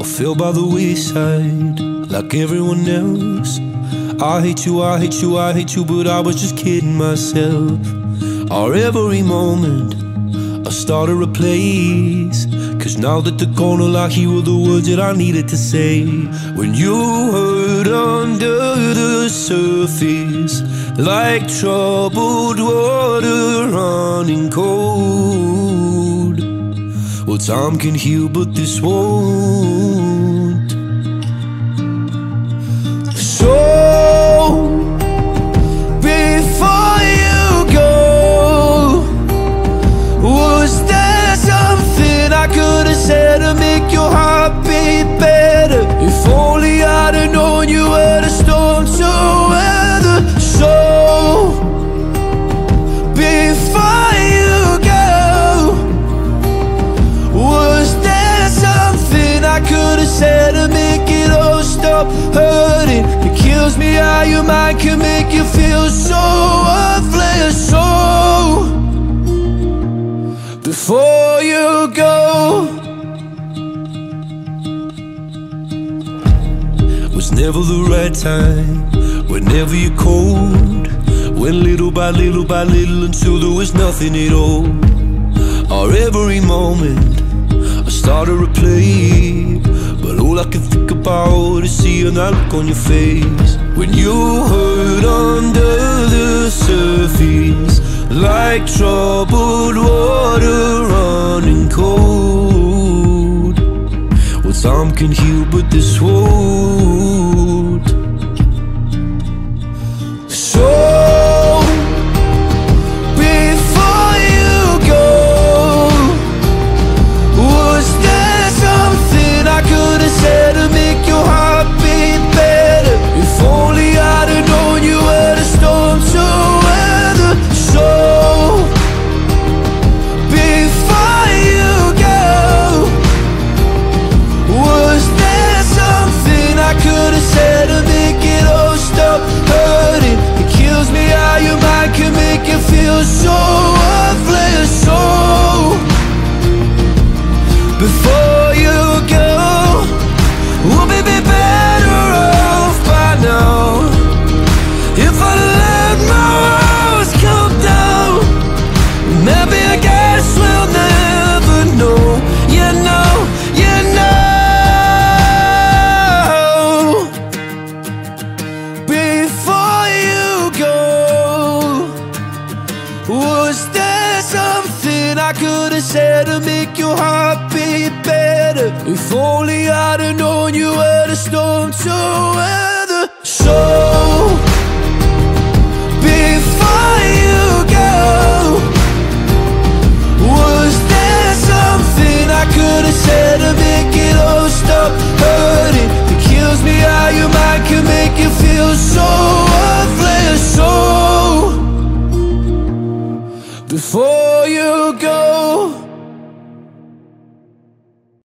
I fell by the wayside like everyone else. I hate you, I hate you, I hate you, but I was just kidding myself. Our every moment, I started a place. Cause now that the corner I hear were the words that I needed to say. When you hurt under the surface, like troubled water running cold. Time can heal, but this won't. It kills me how your mind can make you feel so worthless. So before you go, was never the right time. Whenever you're cold, went little by little by little until there was nothing at all. Our every moment, I started to play. But all I can seeing that look on your face. When you hurt under the surface Like troubled water running cold. Well, time can heal, but this won't could have said to make your heart beat better. If only I'd have known you were the storm to weather. So before you go, was there something I could have said to make it all stop hurting? It kills me how your mind make you feel so worthless. So before.